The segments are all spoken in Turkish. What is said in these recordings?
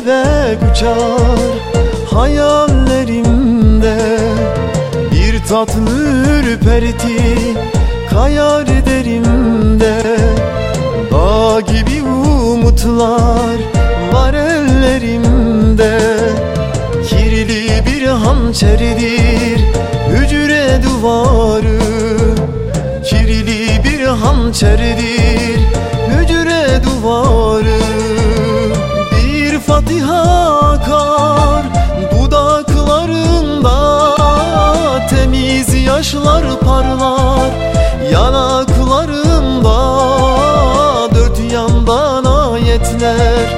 kelebek uçar hayallerimde. Bir tatlı ürperti kayar derimde. Dağ gibi umutlar var ellerimde. Kirli bir hançerdir hücre duvarı. Kirli bir hançerdir hücre duvarı Fatiha akar dudaklarında Temiz yaşlar parlar. Yanaklarında Dört yandan ayetler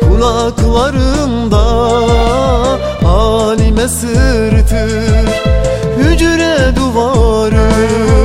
kulaklarında Halime sırtır. Hücre duvarı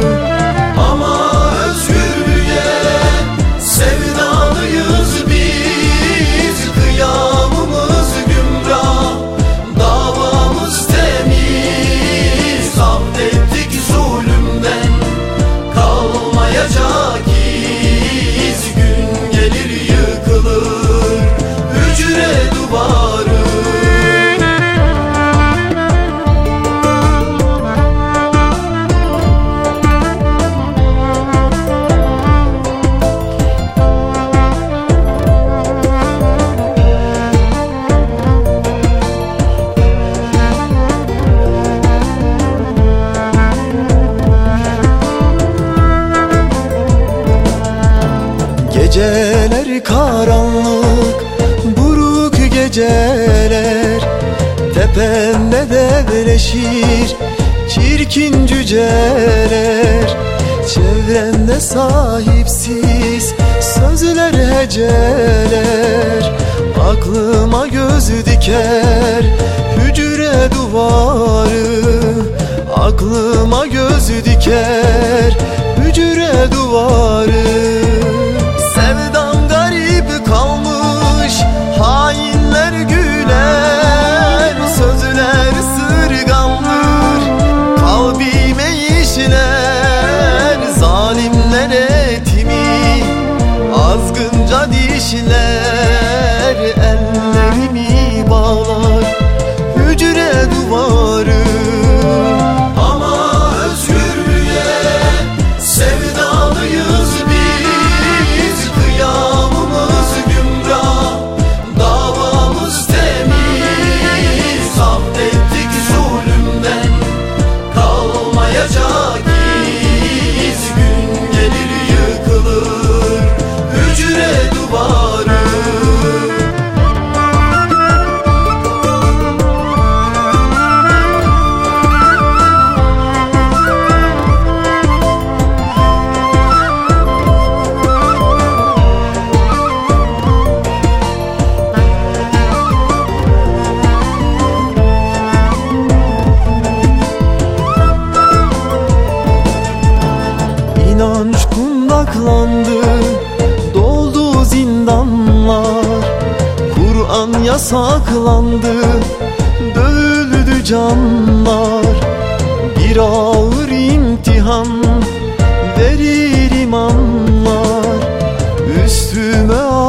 Karanlık, buruk geceler Tepemde devleşir çirkin cüceler Çevremde sahipsiz. Sözler heceler Aklıma göz diker. Hücre duvarı Aklıma göz diker. Hücre duvarı Dişler Ellerimi bağlar Hücre duvarı zindanlar Kur'an yasaklandı Dövüldü canlar. Bir ağır imtihan Verir imanlar. Üstüme ağır